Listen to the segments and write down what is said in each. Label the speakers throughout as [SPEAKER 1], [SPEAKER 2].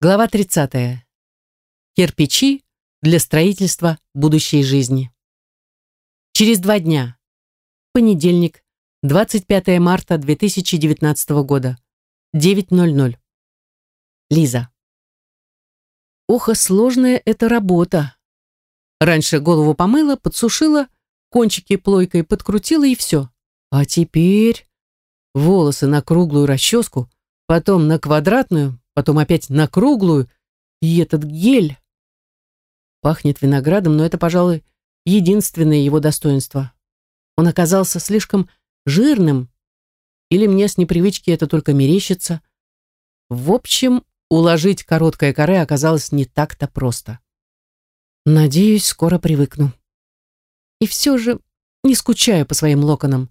[SPEAKER 1] Глава 30. Кирпичи для строительства будущей жизни. Через два дня. Понедельник, 25 марта 2019 года. 9.00. Лиза. Ох, сложная эта работа. Раньше голову помыла, подсушила, кончики плойкой подкрутила и все. А теперь волосы на круглую расческу, потом на квадратную, потом опять на круглую, и этот гель. Пахнет виноградом, но это, пожалуй, единственное его достоинство. Он оказался слишком жирным, или мне с непривычки это только мерещится. В общем, уложить короткое коре оказалось не так-то просто. Надеюсь, скоро привыкну. И все же не скучаю по своим локонам.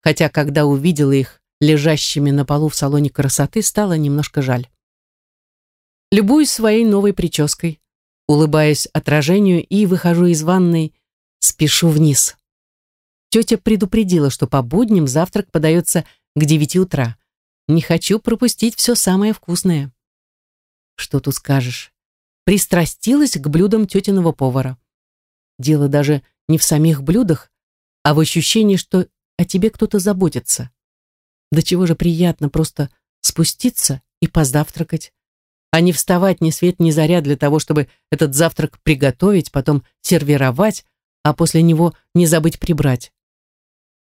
[SPEAKER 1] Хотя, когда увидела их, лежащими на полу в салоне красоты, стало немножко жаль. Любуюсь своей новой прической, улыбаясь отражению и выхожу из ванной, спешу вниз. Тетя предупредила, что по будням завтрак подается к девяти утра. Не хочу пропустить все самое вкусное. Что тут скажешь? Пристрастилась к блюдам тетиного повара. Дело даже не в самих блюдах, а в ощущении, что о тебе кто-то заботится. До чего же приятно просто спуститься и позавтракать, а не вставать ни свет ни заря для того, чтобы этот завтрак приготовить, потом сервировать, а после него не забыть прибрать.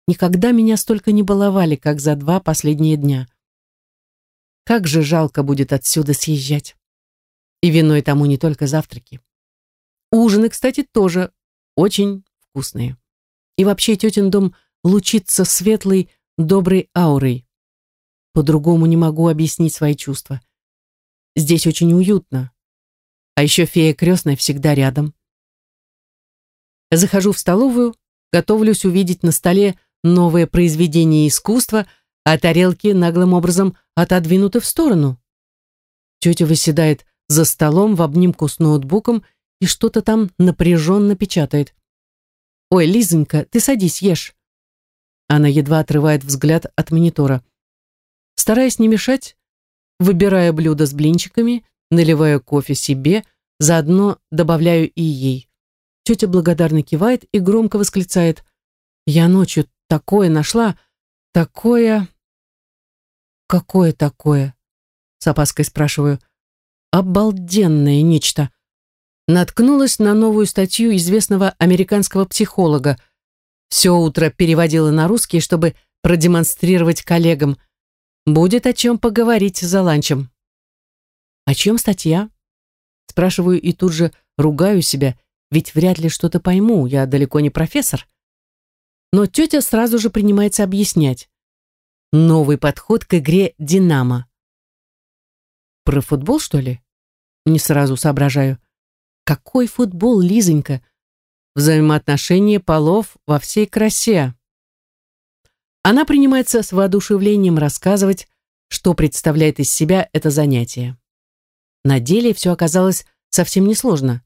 [SPEAKER 1] Никогда меня столько не баловали, как за два последние дня. Как же жалко будет отсюда съезжать. И виной тому не только завтраки. Ужины, кстати, тоже очень вкусные. И вообще тетин дом лучится светлой, доброй аурой. По-другому не могу объяснить свои чувства. Здесь очень уютно. А еще фея крестная всегда рядом. Захожу в столовую, готовлюсь увидеть на столе новое произведение искусства, а тарелки наглым образом отодвинуты в сторону. Тетя выседает за столом в обнимку с ноутбуком и что-то там напряженно печатает. «Ой, Лизонька, ты садись, ешь». Она едва отрывает взгляд от монитора. Стараясь не мешать, выбирая блюдо с блинчиками, наливаю кофе себе, заодно добавляю и ей. Тетя благодарно кивает и громко восклицает. «Я ночью такое нашла, такое...» «Какое такое?» С опаской спрашиваю. «Обалденное нечто». Наткнулась на новую статью известного американского психолога, все утро переводила на русский, чтобы продемонстрировать коллегам. Будет о чем поговорить за ланчем. О чем статья? Спрашиваю и тут же ругаю себя, ведь вряд ли что-то пойму, я далеко не профессор. Но тетя сразу же принимается объяснять. Новый подход к игре «Динамо». Про футбол, что ли? Не сразу соображаю. Какой футбол, Лизонька? Взаимоотношения полов во всей красе. Она принимается с воодушевлением рассказывать, что представляет из себя это занятие. На деле все оказалось совсем несложно.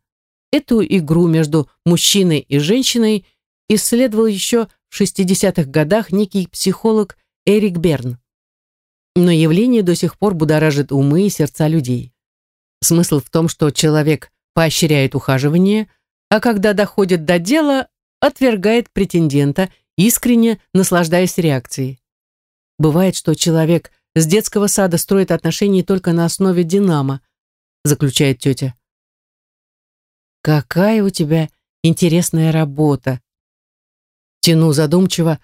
[SPEAKER 1] Эту игру между мужчиной и женщиной исследовал еще в 60-х годах некий психолог Эрик Берн. Но явление до сих пор будоражит умы и сердца людей. Смысл в том, что человек поощряет ухаживание – а когда доходит до дела, отвергает претендента, искренне наслаждаясь реакцией. Бывает, что человек с детского сада строит отношения только на основе «Динамо», заключает тетя. «Какая у тебя интересная работа!» Тяну задумчиво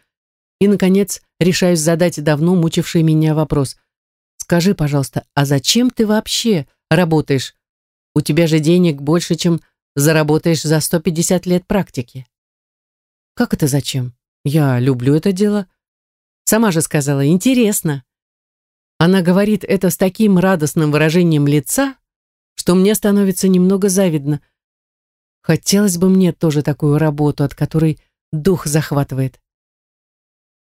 [SPEAKER 1] и, наконец, решаюсь задать давно мучивший меня вопрос. «Скажи, пожалуйста, а зачем ты вообще работаешь? У тебя же денег больше, чем заработаешь за 150 лет практики. Как это зачем? Я люблю это дело. Сама же сказала, интересно. Она говорит это с таким радостным выражением лица, что мне становится немного завидно. Хотелось бы мне тоже такую работу, от которой дух захватывает.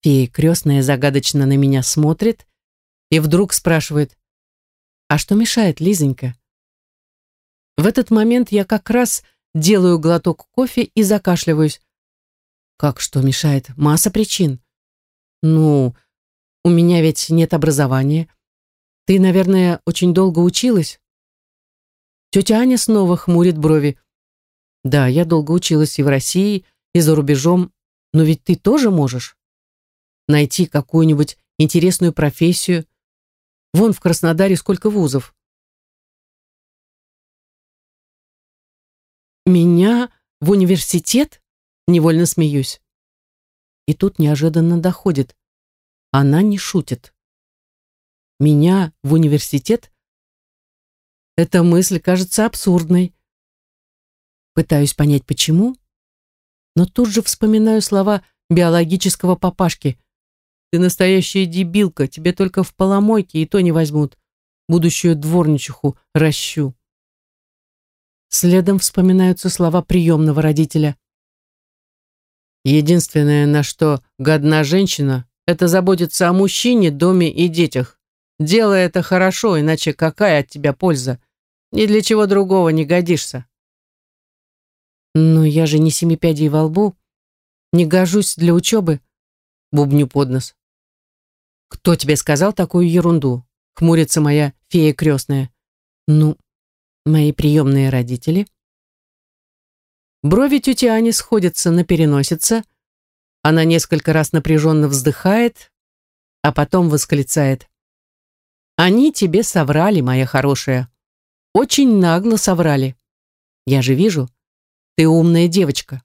[SPEAKER 1] Фея крестная загадочно на меня смотрит и вдруг спрашивает, «А что мешает, Лизонька?» В этот момент я как раз делаю глоток кофе и закашливаюсь. Как что мешает? Масса причин. Ну, у меня ведь нет образования. Ты, наверное, очень долго училась. Тетя Аня снова хмурит брови. Да, я долго училась и в России, и за рубежом, но ведь ты тоже можешь найти какую-нибудь интересную профессию. Вон в Краснодаре сколько вузов. В университет? Невольно смеюсь. И тут неожиданно доходит. Она не шутит. Меня в университет? Эта мысль кажется абсурдной. Пытаюсь понять, почему, но тут же вспоминаю слова биологического папашки. «Ты настоящая дебилка, тебе только в поломойке и то не возьмут. Будущую дворничиху ращу». Следом вспоминаются слова приемного родителя. Единственное, на что годна женщина, это заботиться о мужчине, доме и детях. Делай это хорошо, иначе какая от тебя польза? Ни для чего другого не годишься. Но я же не семипядей во лбу, не гожусь для учебы, бубню под нос. Кто тебе сказал такую ерунду? Хмурится моя фея крестная. Ну, мои приемные родители. Брови тети Ани сходятся на переносице. Она несколько раз напряженно вздыхает, а потом восклицает. «Они тебе соврали, моя хорошая. Очень нагло соврали. Я же вижу, ты умная девочка.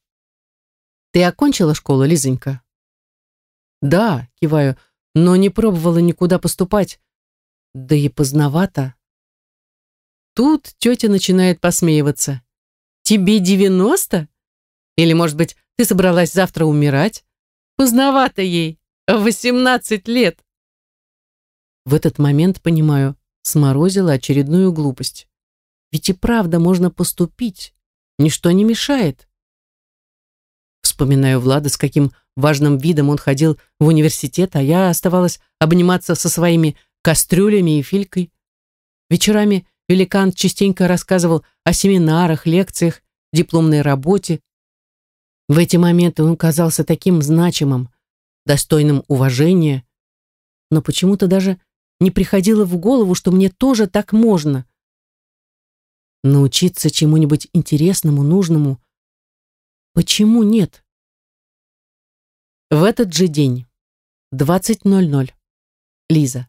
[SPEAKER 1] Ты окончила школу, Лизонька?» «Да», — киваю, но не пробовала никуда поступать. Да и поздновато. Тут тетя начинает посмеиваться. «Тебе девяносто? Или, может быть, ты собралась завтра умирать? Поздновато ей, восемнадцать лет!» В этот момент понимаю, сморозила очередную глупость. Ведь и правда можно поступить, ничто не мешает. Вспоминаю Влада, с каким важным видом он ходил в университет, а я оставалась обниматься со своими кастрюлями и филькой. Вечерами Великан частенько рассказывал о семинарах, лекциях, дипломной работе. В эти моменты он казался таким значимым, достойным уважения, но почему-то даже не приходило в голову, что мне тоже так можно. Научиться чему-нибудь интересному, нужному. Почему нет? В этот же день, 20.00. Лиза.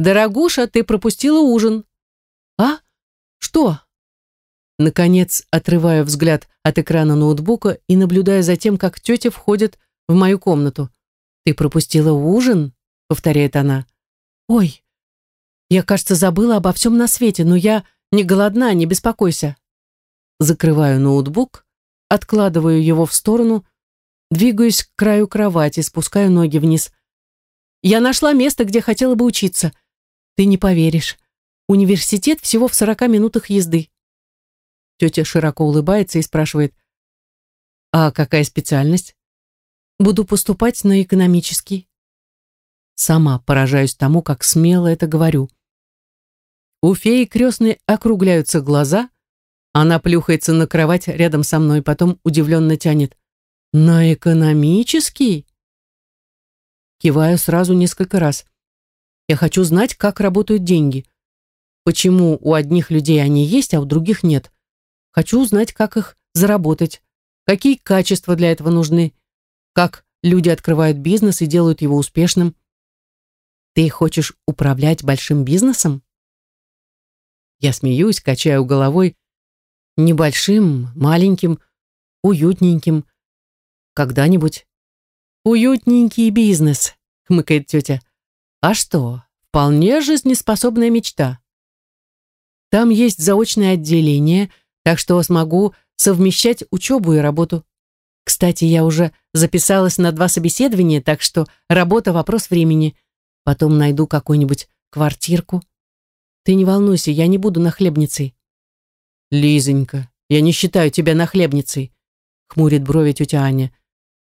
[SPEAKER 1] «Дорогуша, ты пропустила ужин». «А? Что?» Наконец, отрываю взгляд от экрана ноутбука и наблюдая за тем, как тетя входит в мою комнату. «Ты пропустила ужин?» — повторяет она. «Ой, я, кажется, забыла обо всем на свете, но я не голодна, не беспокойся». Закрываю ноутбук, откладываю его в сторону, двигаюсь к краю кровати, спускаю ноги вниз. «Я нашла место, где хотела бы учиться. Ты не поверишь. Университет всего в сорока минутах езды. Тетя широко улыбается и спрашивает, а какая специальность? Буду поступать на экономический. Сама поражаюсь тому, как смело это говорю. У феи крестной округляются глаза, она плюхается на кровать рядом со мной, потом удивленно тянет. «На экономический?» Киваю сразу несколько раз. Я хочу знать, как работают деньги. Почему у одних людей они есть, а у других нет. Хочу узнать, как их заработать. Какие качества для этого нужны. Как люди открывают бизнес и делают его успешным. Ты хочешь управлять большим бизнесом? Я смеюсь, качаю головой. Небольшим, маленьким, уютненьким. Когда-нибудь. Уютненький бизнес, хмыкает тетя. А что, вполне жизнеспособная мечта. Там есть заочное отделение, так что смогу совмещать учебу и работу. Кстати, я уже записалась на два собеседования, так что работа – вопрос времени. Потом найду какую-нибудь квартирку. Ты не волнуйся, я не буду нахлебницей. Лизонька, я не считаю тебя нахлебницей, хмурит брови тетя Аня.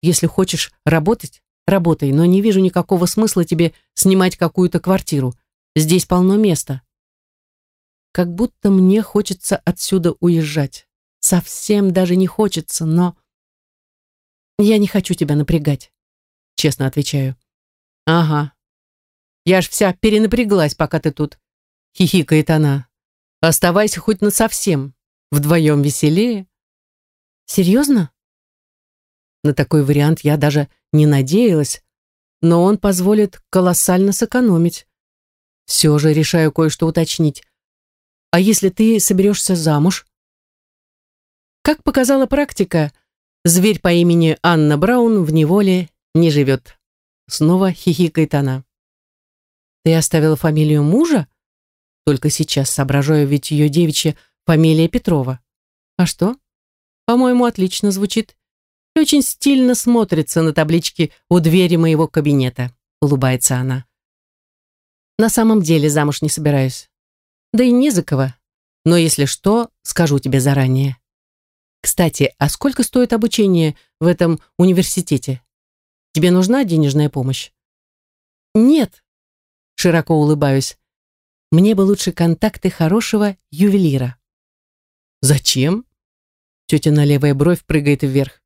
[SPEAKER 1] Если хочешь работать, Работай, но не вижу никакого смысла тебе снимать какую-то квартиру. Здесь полно места. Как будто мне хочется отсюда уезжать. Совсем даже не хочется, но... Я не хочу тебя напрягать, честно отвечаю. Ага. Я ж вся перенапряглась, пока ты тут. Хихикает она. Оставайся хоть на совсем. Вдвоем веселее. Серьезно? На такой вариант я даже не надеялась, но он позволит колоссально сэкономить. Все же решаю кое-что уточнить. А если ты соберешься замуж? Как показала практика, зверь по имени Анна Браун в неволе не живет. Снова хихикает она. Ты оставила фамилию мужа? Только сейчас соображаю, ведь ее девичья фамилия Петрова. А что? По-моему, отлично звучит. Очень стильно смотрится на табличке у двери моего кабинета, улыбается она. На самом деле замуж не собираюсь. Да и не за кого. Но если что, скажу тебе заранее. Кстати, а сколько стоит обучение в этом университете? Тебе нужна денежная помощь? Нет. Широко улыбаюсь. Мне бы лучше контакты хорошего ювелира. Зачем? Тетя левая бровь прыгает вверх.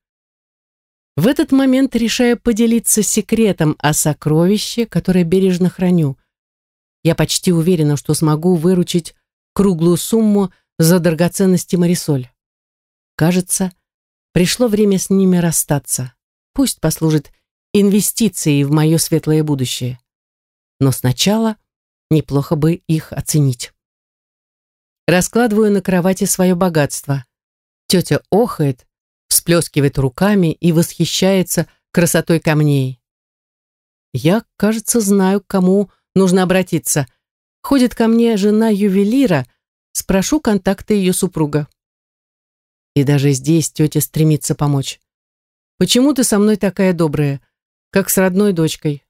[SPEAKER 1] В этот момент решаю поделиться секретом о сокровище, которое бережно храню. Я почти уверена, что смогу выручить круглую сумму за драгоценности Марисоль. Кажется, пришло время с ними расстаться. Пусть послужит инвестицией в мое светлое будущее. Но сначала неплохо бы их оценить. Раскладываю на кровати свое богатство. Тетя охает, всплескивает руками и восхищается красотой камней. Я, кажется, знаю, к кому нужно обратиться. Ходит ко мне жена ювелира, спрошу контакты ее супруга. И даже здесь тетя стремится помочь. «Почему ты со мной такая добрая, как с родной дочкой?»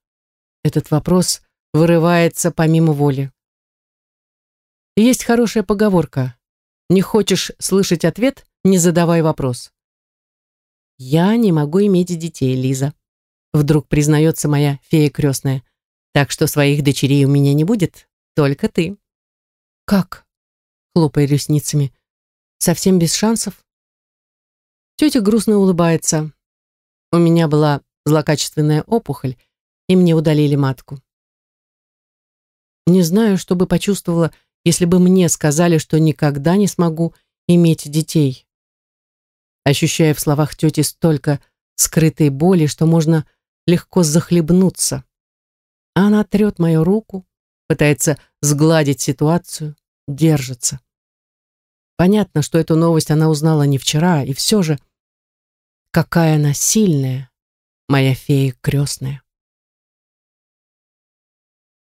[SPEAKER 1] Этот вопрос вырывается помимо воли. Есть хорошая поговорка. Не хочешь слышать ответ, не задавай вопрос. Я не могу иметь детей, Лиза. Вдруг признается моя фея крестная. Так что своих дочерей у меня не будет, только ты. Как? Хлопая ресницами. Совсем без шансов? Тетя грустно улыбается. У меня была злокачественная опухоль, и мне удалили матку. Не знаю, что бы почувствовала, если бы мне сказали, что никогда не смогу иметь детей. Ощущая в словах тети столько скрытой боли, что можно легко захлебнуться. Она трет мою руку, пытается сгладить ситуацию, держится. Понятно, что эту новость она узнала не вчера, и все же, какая она сильная, моя фея крестная.